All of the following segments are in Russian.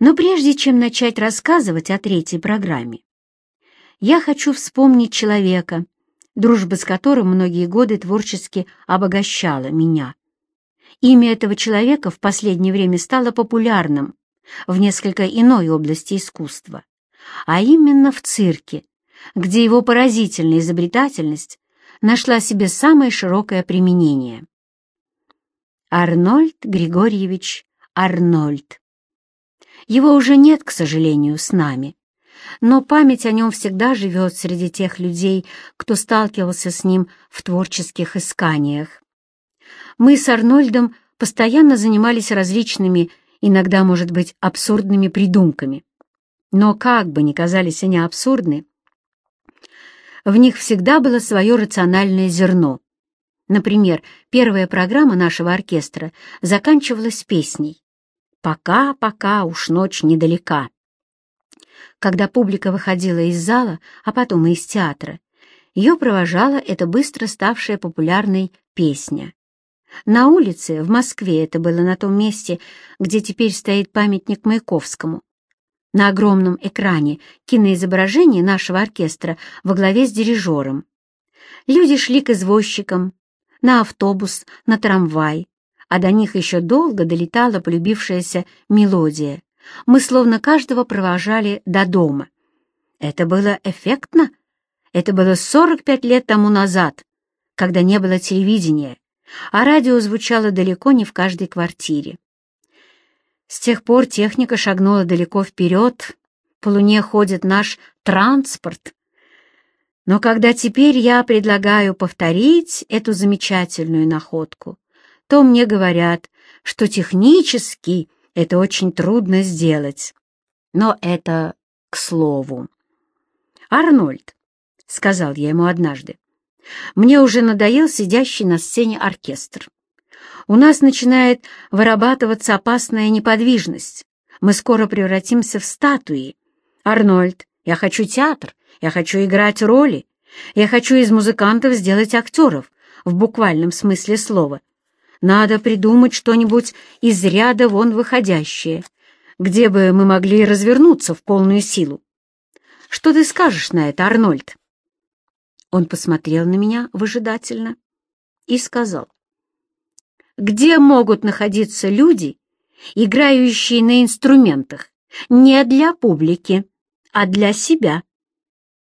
Но прежде чем начать рассказывать о третьей программе, я хочу вспомнить человека, дружба с которым многие годы творчески обогащала меня. Имя этого человека в последнее время стало популярным в несколько иной области искусства, а именно в цирке, где его поразительная изобретательность нашла себе самое широкое применение. Арнольд Григорьевич Арнольд. Его уже нет, к сожалению, с нами, но память о нем всегда живет среди тех людей, кто сталкивался с ним в творческих исканиях. Мы с Арнольдом постоянно занимались различными, иногда, может быть, абсурдными придумками. Но как бы ни казались они абсурдны, в них всегда было свое рациональное зерно. Например, первая программа нашего оркестра заканчивалась песней «Пока, пока, уж ночь недалека». Когда публика выходила из зала, а потом и из театра, ее провожала эта быстро ставшая популярной песня. На улице, в Москве, это было на том месте, где теперь стоит памятник Маяковскому. На огромном экране киноизображение нашего оркестра во главе с дирижером. Люди шли к извозчикам, на автобус, на трамвай, а до них еще долго долетала полюбившаяся мелодия. Мы словно каждого провожали до дома. Это было эффектно. Это было 45 лет тому назад, когда не было телевидения, а радио звучало далеко не в каждой квартире. С тех пор техника шагнула далеко вперед, по Луне ходит наш транспорт. Но когда теперь я предлагаю повторить эту замечательную находку, то мне говорят, что технически это очень трудно сделать. Но это к слову. «Арнольд», — сказал я ему однажды, — «мне уже надоел сидящий на сцене оркестр. У нас начинает вырабатываться опасная неподвижность. Мы скоро превратимся в статуи. Арнольд, я хочу театр, я хочу играть роли, я хочу из музыкантов сделать актеров, в буквальном смысле слова. Надо придумать что-нибудь из ряда вон выходящее, где бы мы могли развернуться в полную силу. Что ты скажешь на это, Арнольд?» Он посмотрел на меня выжидательно и сказал, «Где могут находиться люди, играющие на инструментах, не для публики, а для себя?»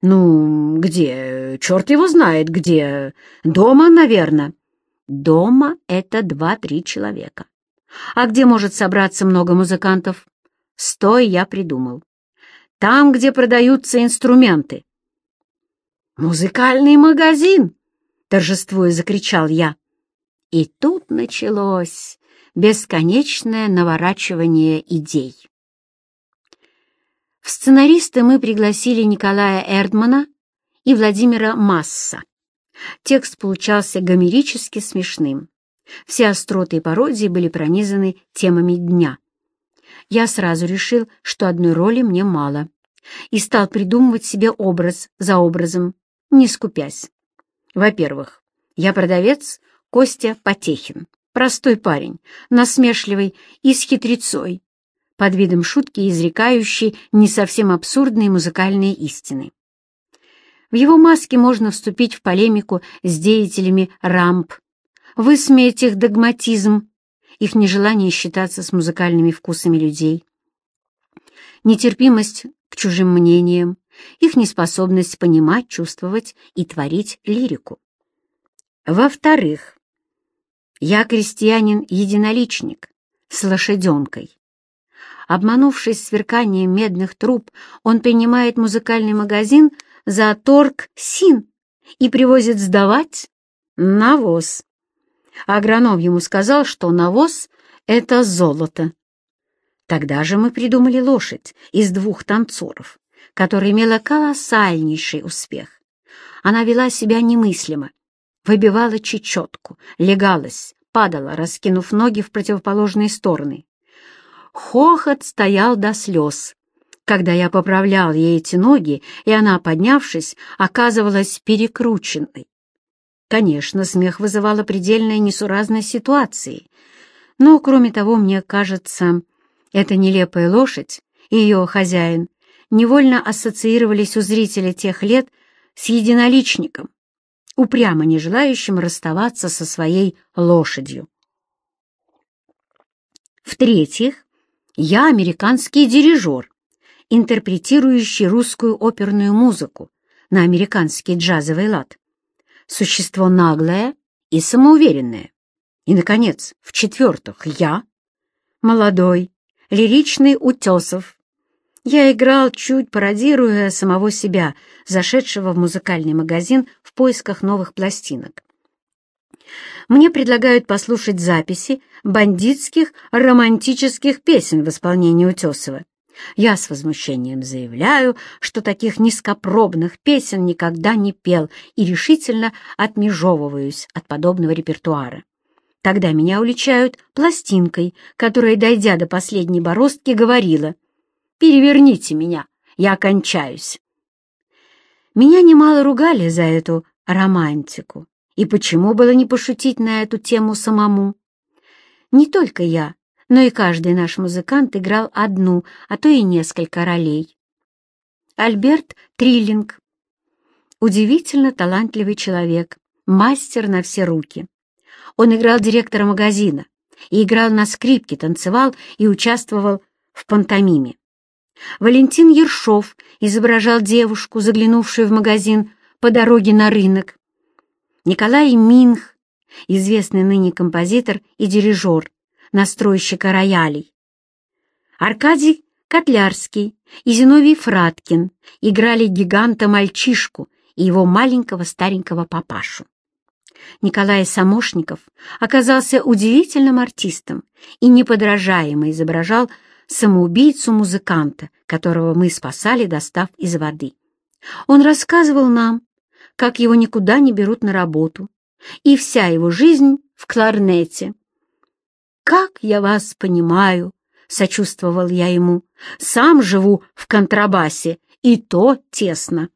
«Ну, где? Черт его знает, где. Дома, наверное». Дома это два-три человека. А где может собраться много музыкантов? Стой, я придумал. Там, где продаются инструменты. «Музыкальный магазин!» — торжествуя закричал я. И тут началось бесконечное наворачивание идей. В сценаристы мы пригласили Николая Эрдмана и Владимира Масса. Текст получался гомерически смешным. Все остроты и пародии были пронизаны темами дня. Я сразу решил, что одной роли мне мало, и стал придумывать себе образ за образом, не скупясь. Во-первых, я продавец Костя Потехин, простой парень, насмешливый и с хитрецой, под видом шутки изрекающий не совсем абсурдные музыкальные истины. В его маске можно вступить в полемику с деятелями рамп, высмеять их догматизм, их нежелание считаться с музыкальными вкусами людей, нетерпимость к чужим мнениям, их неспособность понимать, чувствовать и творить лирику. Во-вторых, я крестьянин-единоличник с лошаденкой. Обманувшись сверканием медных труб, он принимает музыкальный магазин — за торг син и привозит сдавать навоз. Агроном ему сказал, что навоз — это золото. Тогда же мы придумали лошадь из двух танцоров, которая имела колоссальнейший успех. Она вела себя немыслимо, выбивала чечетку, легалась, падала, раскинув ноги в противоположные стороны. Хохот стоял до слез, когда я поправлял ей эти ноги, и она, поднявшись, оказывалась перекрученной. Конечно, смех вызывала предельная несуразность ситуации, но, кроме того, мне кажется, Эта нелепая лошадь и ее хозяин невольно ассоциировались у зрителя тех лет с единоличником, упрямо не желающим расставаться со своей лошадью. В-третьих, я американский дирижер, интерпретирующий русскую оперную музыку на американский джазовый лад. Существо наглое и самоуверенное. И, наконец, в-четвертых, я, молодой, лиричный Утесов. Я играл, чуть пародируя самого себя, зашедшего в музыкальный магазин в поисках новых пластинок. Мне предлагают послушать записи бандитских романтических песен в исполнении Утесова. Я с возмущением заявляю, что таких низкопробных песен никогда не пел и решительно отмежевываюсь от подобного репертуара. Тогда меня уличают пластинкой, которая, дойдя до последней бороздки, говорила «Переверните меня, я кончаюсь». Меня немало ругали за эту романтику, и почему было не пошутить на эту тему самому? Не только я, но и каждый наш музыкант играл одну, а то и несколько ролей. Альберт Триллинг. Удивительно талантливый человек, мастер на все руки. Он играл директора магазина и играл на скрипке, танцевал и участвовал в пантомиме. Валентин Ершов изображал девушку, заглянувшую в магазин по дороге на рынок. Николай Минх, известный ныне композитор и дирижер, настройщика роялей. Аркадий Котлярский и Зиновий Фраткин играли гиганта-мальчишку и его маленького старенького папашу. Николай Самошников оказался удивительным артистом и неподражаемо изображал самоубийцу-музыканта, которого мы спасали, достав из воды. Он рассказывал нам, как его никуда не берут на работу, и вся его жизнь в кларнете. «Как я вас понимаю!» — сочувствовал я ему. «Сам живу в контрабасе, и то тесно».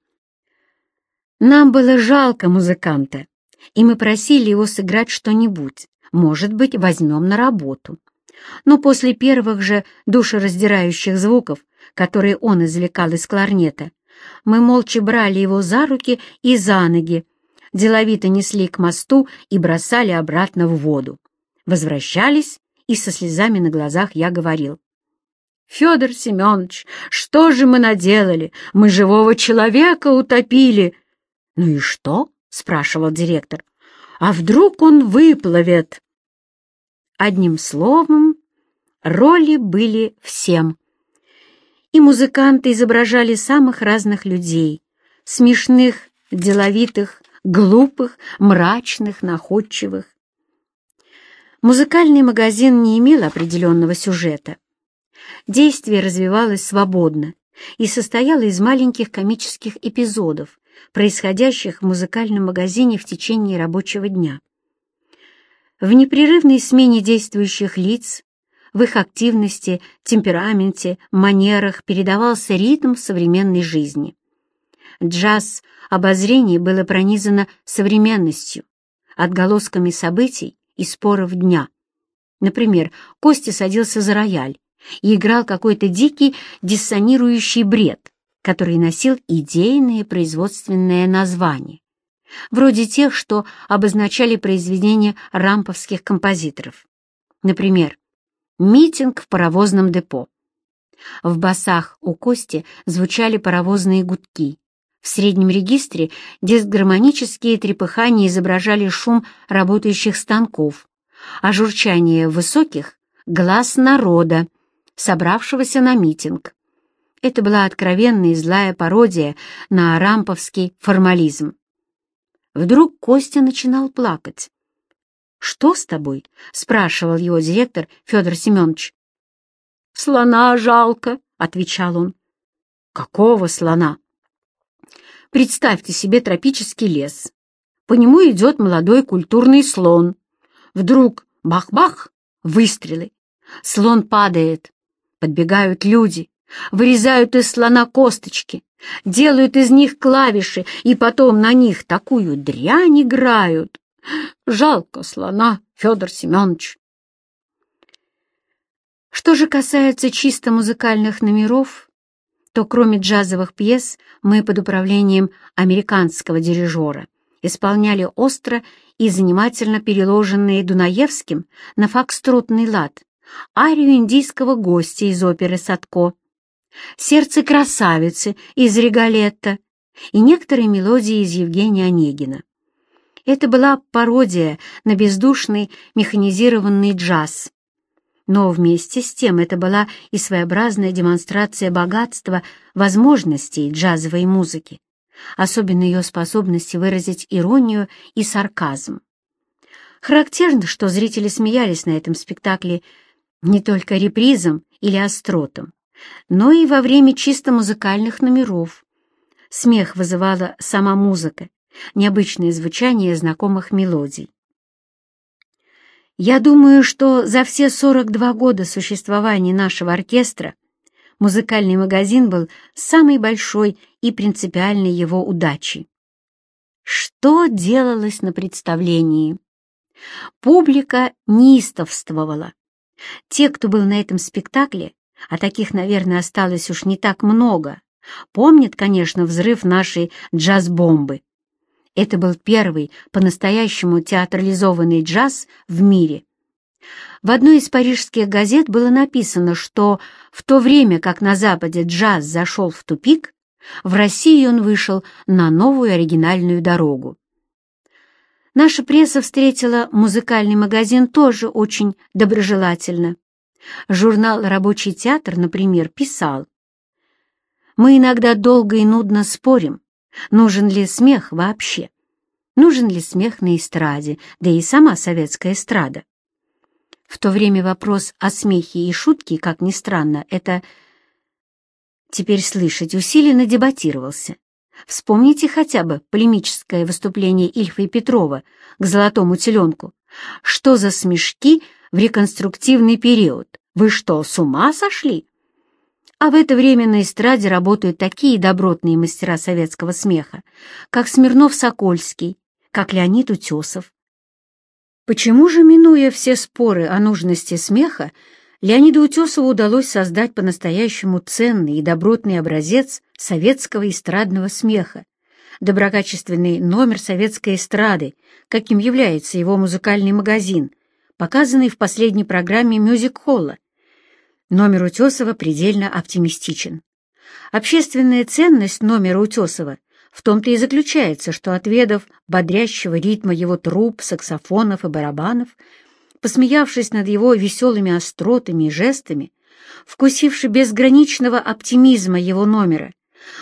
Нам было жалко музыканта, и мы просили его сыграть что-нибудь, может быть, возьмем на работу. Но после первых же душераздирающих звуков, которые он извлекал из кларнета, мы молча брали его за руки и за ноги, деловито несли к мосту и бросали обратно в воду. Возвращались, и со слезами на глазах я говорил. «Федор Семенович, что же мы наделали? Мы живого человека утопили!» «Ну и что?» — спрашивал директор. «А вдруг он выплывет?» Одним словом, роли были всем. И музыканты изображали самых разных людей, смешных, деловитых, глупых, мрачных, находчивых. Музыкальный магазин не имел определенного сюжета. Действие развивалось свободно и состояло из маленьких комических эпизодов, происходящих в музыкальном магазине в течение рабочего дня. В непрерывной смене действующих лиц, в их активности, темпераменте, манерах передавался ритм современной жизни. Джаз обозрение было пронизано современностью, отголосками событий и споров дня. Например, Костя садился за рояль и играл какой-то дикий диссонирующий бред, который носил идейное производственное название, вроде тех, что обозначали произведения рамповских композиторов. Например, «Митинг в паровозном депо». В басах у Кости звучали паровозные гудки. В среднем регистре дисгармонические трепыхания изображали шум работающих станков, а журчание высоких — глаз народа, собравшегося на митинг. Это была откровенная злая пародия на рамповский формализм. Вдруг Костя начинал плакать. «Что с тобой?» — спрашивал его директор Федор Семенович. «Слона жалко», — отвечал он. «Какого слона?» Представьте себе тропический лес. По нему идет молодой культурный слон. Вдруг бах-бах, выстрелы. Слон падает. Подбегают люди, вырезают из слона косточки, делают из них клавиши и потом на них такую дрянь играют. Жалко слона, Федор Семенович. Что же касается чисто музыкальных номеров, то кроме джазовых пьес мы под управлением американского дирижера исполняли остро и занимательно переложенные Дунаевским на фокстротный лад арию индийского гостя из оперы «Садко», «Сердце красавицы» из «Регалетта» и некоторые мелодии из Евгения Онегина. Это была пародия на бездушный механизированный джаз. Но вместе с тем это была и своеобразная демонстрация богатства возможностей джазовой музыки, особенно ее способности выразить иронию и сарказм. Характерно, что зрители смеялись на этом спектакле не только репризом или остротом, но и во время чисто музыкальных номеров. Смех вызывала сама музыка, необычное звучание знакомых мелодий. Я думаю, что за все 42 года существования нашего оркестра музыкальный магазин был самой большой и принципиальной его удачей. Что делалось на представлении? Публика неистовствовала. Те, кто был на этом спектакле, а таких, наверное, осталось уж не так много, помнят, конечно, взрыв нашей джаз-бомбы. Это был первый по-настоящему театрализованный джаз в мире. В одной из парижских газет было написано, что в то время как на Западе джаз зашел в тупик, в России он вышел на новую оригинальную дорогу. Наша пресса встретила музыкальный магазин тоже очень доброжелательно. Журнал «Рабочий театр», например, писал, «Мы иногда долго и нудно спорим, нужен ли смех вообще, нужен ли смех на эстраде, да и сама советская эстрада. В то время вопрос о смехе и шутке, как ни странно, это теперь слышать усиленно дебатировался. Вспомните хотя бы полемическое выступление Ильфа и Петрова к «Золотому теленку». Что за смешки в реконструктивный период? Вы что, с ума сошли? А в это время на эстраде работают такие добротные мастера советского смеха, как Смирнов-Сокольский, как Леонид Утесов. Почему же, минуя все споры о нужности смеха, Леониду Утесову удалось создать по-настоящему ценный и добротный образец советского эстрадного смеха, доброкачественный номер советской эстрады, каким является его музыкальный магазин, показанный в последней программе мюзик-холла. Номер Утесова предельно оптимистичен. Общественная ценность номера Утесова в том-то и заключается, что отведав бодрящего ритма его труб, саксофонов и барабанов, посмеявшись над его веселыми остротами и жестами, вкусивши безграничного оптимизма его номера,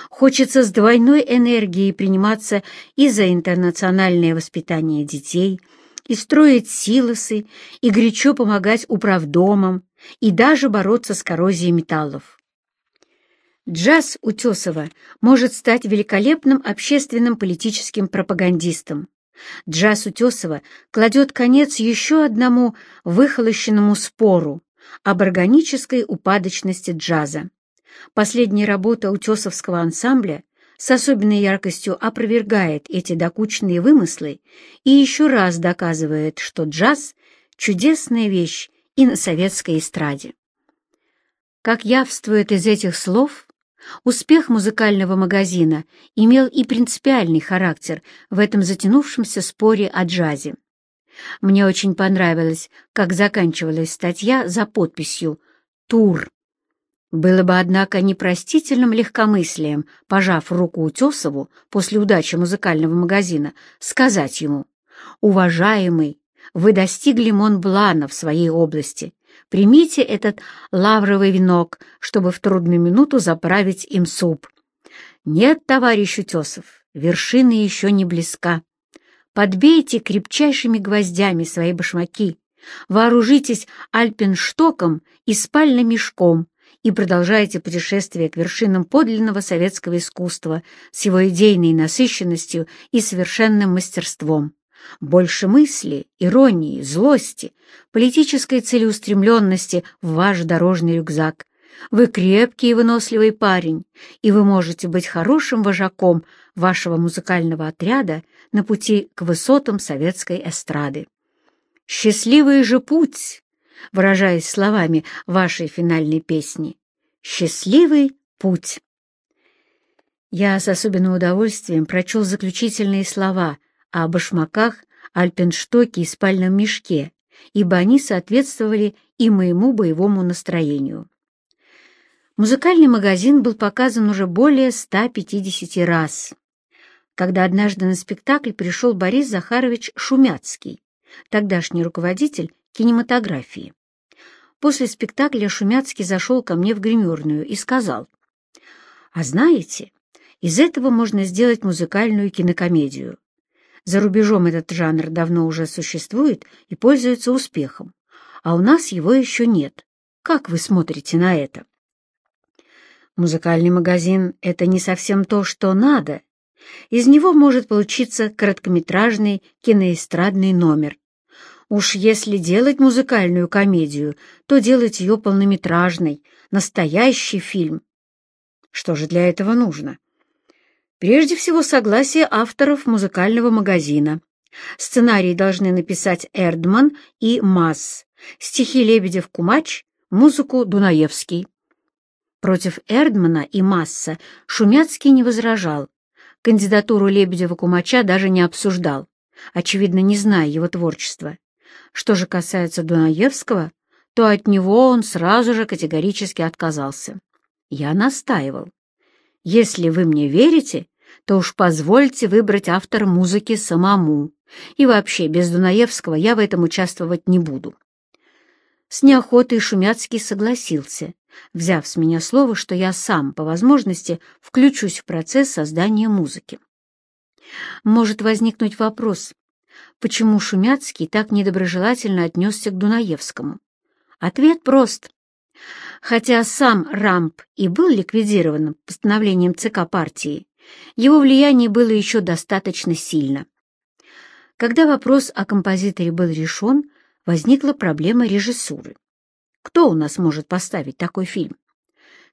хочется с двойной энергией приниматься и за интернациональное воспитание детей, и строить силосы, и горячо помогать управдомам, и даже бороться с коррозией металлов. Джаз Утесова может стать великолепным общественным политическим пропагандистом, Джаз Утесова кладет конец еще одному выхолощенному спору об органической упадочности джаза. Последняя работа утесовского ансамбля с особенной яркостью опровергает эти докучные вымыслы и еще раз доказывает, что джаз — чудесная вещь и на советской эстраде. Как явствует из этих слов, Успех музыкального магазина имел и принципиальный характер в этом затянувшемся споре о джазе. Мне очень понравилось, как заканчивалась статья за подписью «Тур». Было бы, однако, непростительным легкомыслием, пожав руку Утесову после удачи музыкального магазина, сказать ему «Уважаемый, вы достигли Монблана в своей области, Примите этот лавровый венок, чтобы в трудную минуту заправить им суп. Нет, товарищ Утесов, вершина еще не близка. Подбейте крепчайшими гвоздями свои башмаки, вооружитесь альпенштоком и спальным мешком и продолжайте путешествие к вершинам подлинного советского искусства с его идейной насыщенностью и совершенным мастерством. Больше мысли, иронии, злости, политической целеустремленности в ваш дорожный рюкзак. Вы крепкий и выносливый парень, и вы можете быть хорошим вожаком вашего музыкального отряда на пути к высотам советской эстрады. Счастливый же путь! выражаясь словами вашей финальной песни. «Счастливый путь». Я с особенным удовольствием прочел заключительные слова о башмаках, альпенштоке и спальном мешке, ибо они соответствовали и моему боевому настроению. Музыкальный магазин был показан уже более 150 раз. Когда однажды на спектакль пришел Борис Захарович Шумяцкий, тогдашний руководитель кинематографии. После спектакля Шумяцкий зашел ко мне в гримерную и сказал, «А знаете, из этого можно сделать музыкальную кинокомедию. За рубежом этот жанр давно уже существует и пользуется успехом, а у нас его еще нет. Как вы смотрите на это?» Музыкальный магазин — это не совсем то, что надо. Из него может получиться короткометражный киноэстрадный номер. Уж если делать музыкальную комедию, то делать ее полнометражной, настоящий фильм. Что же для этого нужно? Прежде всего, согласие авторов музыкального магазина. Сценарий должны написать Эрдман и Масс, стихи Лебедев-Кумач, музыку Дунаевский. Против Эрдмана и Масса Шумяцкий не возражал. Кандидатуру Лебедева-Кумача даже не обсуждал, очевидно, не зная его творчества. Что же касается Дунаевского, то от него он сразу же категорически отказался. Я настаивал. Если вы мне верите, то уж позвольте выбрать автора музыки самому. И вообще, без Дунаевского я в этом участвовать не буду. С неохотой Шумяцкий согласился, взяв с меня слово, что я сам, по возможности, включусь в процесс создания музыки. Может возникнуть вопрос, почему Шумяцкий так недоброжелательно отнесся к Дунаевскому? Ответ прост. Хотя сам Рамп и был ликвидирован постановлением ЦК партии, его влияние было еще достаточно сильно. Когда вопрос о композиторе был решен, возникла проблема режиссуры. Кто у нас может поставить такой фильм?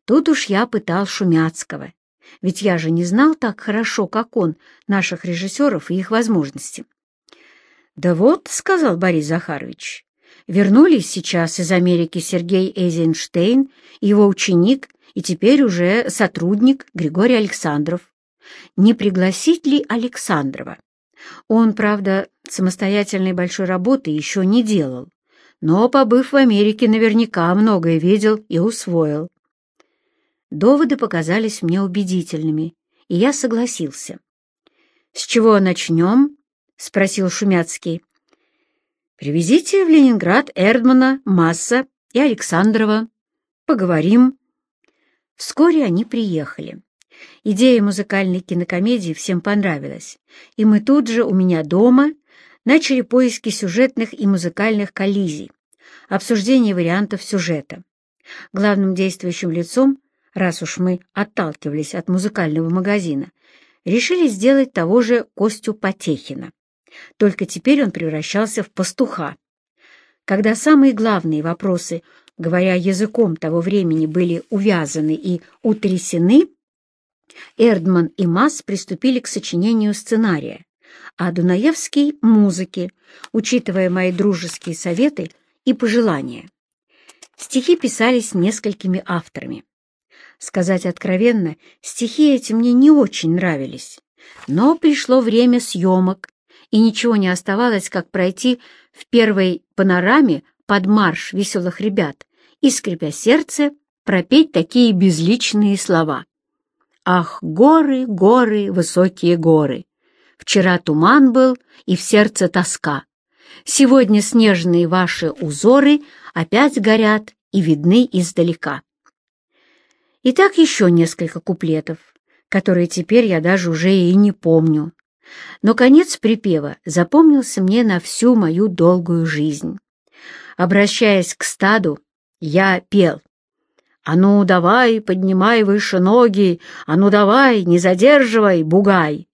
Тут уж я пытал Шумяцкого, ведь я же не знал так хорошо, как он, наших режиссеров и их возможности. «Да вот», — сказал Борис Захарович, — «вернулись сейчас из Америки Сергей Эйзенштейн, его ученик и теперь уже сотрудник Григорий Александров. Не пригласить ли Александрова? Он, правда, самостоятельной большой работы еще не делал, но, побыв в Америке, наверняка многое видел и усвоил. Доводы показались мне убедительными, и я согласился. «С чего начнем?» — спросил Шумяцкий. «Привезите в Ленинград Эрдмана, Масса и Александрова. Поговорим». Вскоре они приехали. Идея музыкальной кинокомедии всем понравилась, и мы тут же у меня дома начали поиски сюжетных и музыкальных коллизий, обсуждение вариантов сюжета. Главным действующим лицом, раз уж мы отталкивались от музыкального магазина, решили сделать того же Костю Потехина. Только теперь он превращался в пастуха. Когда самые главные вопросы, говоря языком того времени, были увязаны и утрясены, Эрдман и Масс приступили к сочинению сценария, а Дунаевский — музыки, учитывая мои дружеские советы и пожелания. Стихи писались несколькими авторами. Сказать откровенно, стихи эти мне не очень нравились, но пришло время съемок, и ничего не оставалось, как пройти в первой панораме под марш веселых ребят и, скрипя сердце, пропеть такие безличные слова. Ах, горы, горы, высокие горы! Вчера туман был, и в сердце тоска. Сегодня снежные ваши узоры опять горят и видны издалека. И так еще несколько куплетов, которые теперь я даже уже и не помню. Но конец припева запомнился мне на всю мою долгую жизнь. Обращаясь к стаду, я пел «А ну, давай, поднимай выше ноги! А ну, давай, не задерживай, бугай!»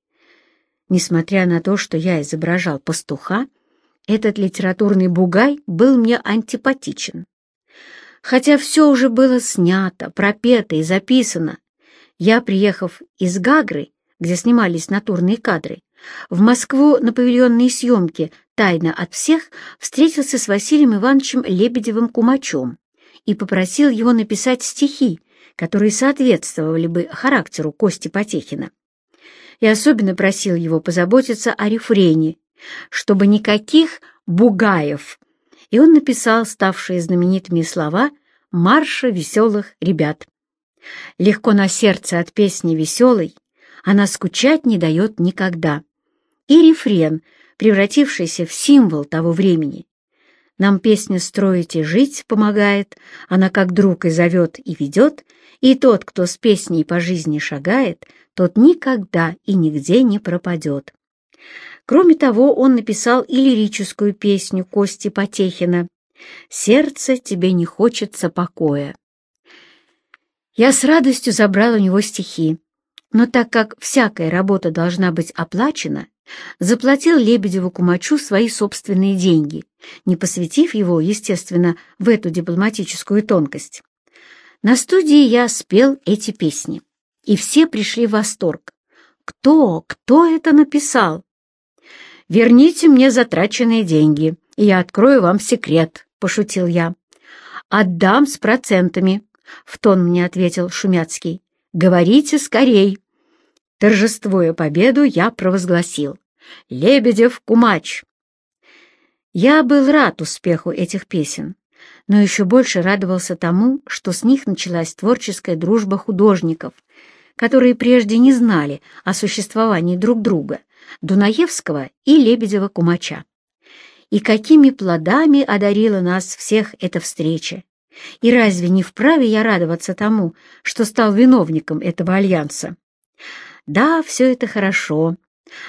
Несмотря на то, что я изображал пастуха, этот литературный бугай был мне антипатичен. Хотя все уже было снято, пропето и записано, я, приехав из Гагры, где снимались натурные кадры, в Москву на павильонные съемки тайно от всех встретился с Василием Ивановичем Лебедевым-Кумачем и попросил его написать стихи, которые соответствовали бы характеру Кости Потехина. И особенно просил его позаботиться о рефрене, чтобы никаких бугаев. И он написал ставшие знаменитыми слова «Марша веселых ребят». Легко на сердце от песни веселой, она скучать не дает никогда. И рефрен, превратившийся в символ того времени. Нам песня «Строить и жить» помогает, она как друг и зовет, и ведет, и тот, кто с песней по жизни шагает, тот никогда и нигде не пропадет. Кроме того, он написал и лирическую песню Кости Потехина «Сердце тебе не хочется покоя». Я с радостью забрал у него стихи, но так как всякая работа должна быть оплачена, заплатил Лебедеву Кумачу свои собственные деньги, не посвятив его, естественно, в эту дипломатическую тонкость. На студии я спел эти песни, и все пришли в восторг. Кто, кто это написал? «Верните мне затраченные деньги, и я открою вам секрет», — пошутил я. «Отдам с процентами», — в тон мне ответил Шумяцкий. «Говорите скорей». Торжествуя победу, я провозгласил. «Лебедев Кумач!» Я был рад успеху этих песен, но еще больше радовался тому, что с них началась творческая дружба художников, которые прежде не знали о существовании друг друга, Дунаевского и Лебедева-Кумача. И какими плодами одарила нас всех эта встреча! И разве не вправе я радоваться тому, что стал виновником этого альянса? Да, все это хорошо,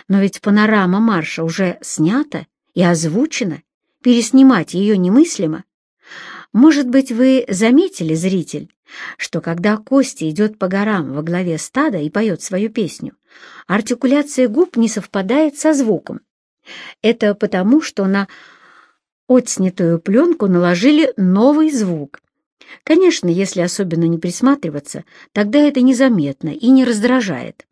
но ведь панорама марша уже снята и озвучена, переснимать ее немыслимо. Может быть, вы заметили, зритель, что когда Костя идет по горам во главе стада и поет свою песню, артикуляция губ не совпадает со звуком. Это потому, что на отснятую пленку наложили новый звук. Конечно, если особенно не присматриваться, тогда это незаметно и не раздражает.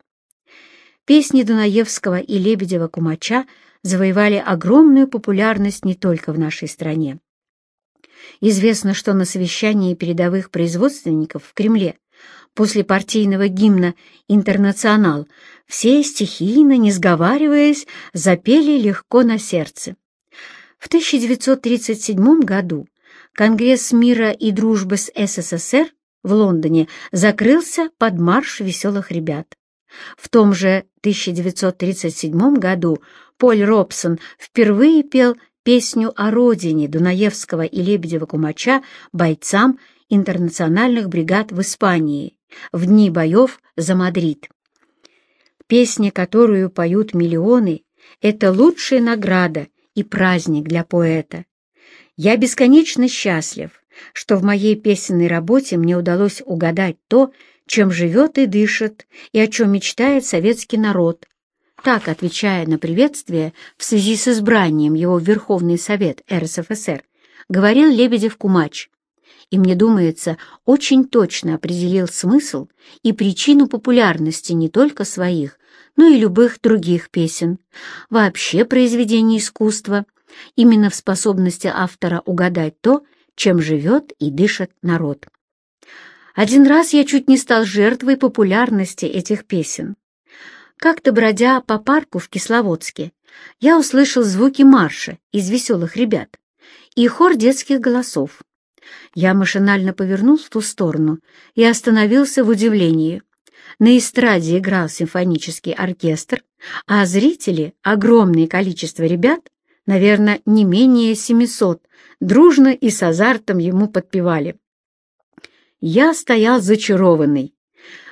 Песни Дунаевского и Лебедева-Кумача завоевали огромную популярность не только в нашей стране. Известно, что на совещании передовых производственников в Кремле после партийного гимна «Интернационал» все стихийно, не сговариваясь, запели легко на сердце. В 1937 году Конгресс мира и дружбы с СССР в Лондоне закрылся под марш веселых ребят. В том же 1937 году Поль Робсон впервые пел песню о родине Дунаевского и Лебедева-Кумача бойцам интернациональных бригад в Испании в дни боев за Мадрид. Песня, которую поют миллионы, это лучшая награда и праздник для поэта. Я бесконечно счастлив, что в моей песенной работе мне удалось угадать то, чем живет и дышит, и о чем мечтает советский народ. Так, отвечая на приветствие в связи с избранием его в Верховный Совет РСФСР, говорил Лебедев-Кумач, и, мне думается, очень точно определил смысл и причину популярности не только своих, но и любых других песен, вообще произведений искусства, именно в способности автора угадать то, чем живет и дышит народ. Один раз я чуть не стал жертвой популярности этих песен. Как-то бродя по парку в Кисловодске, я услышал звуки марша из «Веселых ребят» и хор детских голосов. Я машинально повернул в ту сторону и остановился в удивлении. На эстраде играл симфонический оркестр, а зрители, огромное количество ребят, наверное, не менее семисот, дружно и с азартом ему подпевали. Я стоял зачарованный.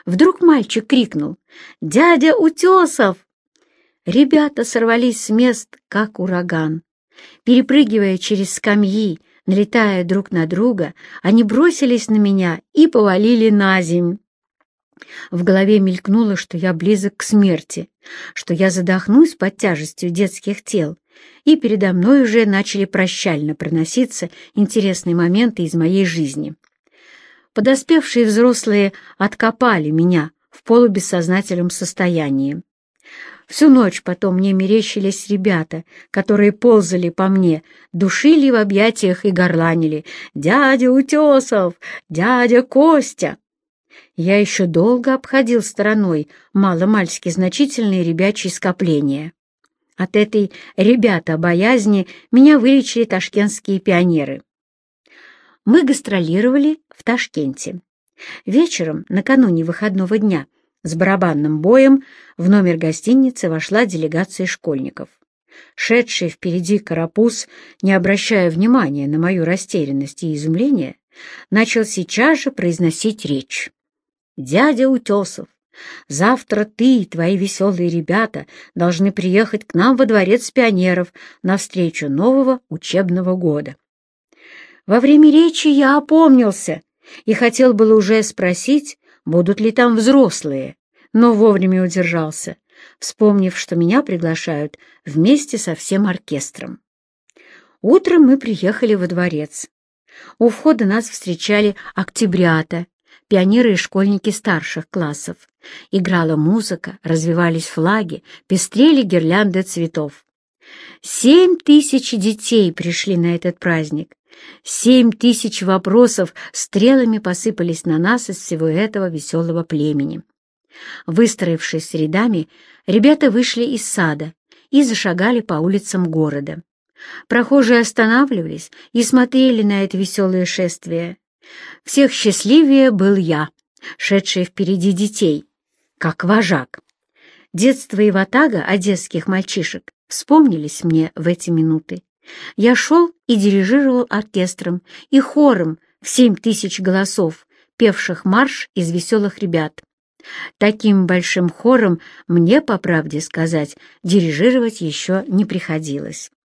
Вдруг мальчик крикнул «Дядя Утесов!» Ребята сорвались с мест, как ураган. Перепрыгивая через скамьи, налетая друг на друга, они бросились на меня и повалили на земь. В голове мелькнуло, что я близок к смерти, что я задохнусь под тяжестью детских тел, и передо мной уже начали прощально проноситься интересные моменты из моей жизни. Подоспевшие взрослые откопали меня в полубессознательном состоянии. Всю ночь потом мне мерещились ребята, которые ползали по мне, душили в объятиях и горланили «Дядя Утесов! Дядя Костя!» Я еще долго обходил стороной маломальски значительные ребячьи скопления. От этой ребята боязни меня вылечили ташкентские пионеры. Мы гастролировали в Ташкенте. Вечером, накануне выходного дня, с барабанным боем в номер гостиницы вошла делегация школьников. Шедший впереди карапуз, не обращая внимания на мою растерянность и изумление, начал сейчас же произносить речь. «Дядя Утесов, завтра ты и твои веселые ребята должны приехать к нам во дворец пионеров на встречу нового учебного года». Во время речи я опомнился и хотел было уже спросить, будут ли там взрослые, но вовремя удержался, вспомнив, что меня приглашают вместе со всем оркестром. Утром мы приехали во дворец. У входа нас встречали октябрята, пионеры и школьники старших классов. Играла музыка, развивались флаги, пестрели гирлянды цветов. Семь тысяч детей пришли на этот праздник, Семь тысяч вопросов стрелами посыпались на нас из всего этого веселого племени. Выстроившись рядами, ребята вышли из сада и зашагали по улицам города. Прохожие останавливались и смотрели на это веселое шествие. Всех счастливее был я, шедший впереди детей, как вожак. Детство и ватага одесских мальчишек вспомнились мне в эти минуты. Я шел и дирижировал оркестром и хором в семь тысяч голосов, певших марш из веселых ребят. Таким большим хором мне, по правде сказать, дирижировать еще не приходилось.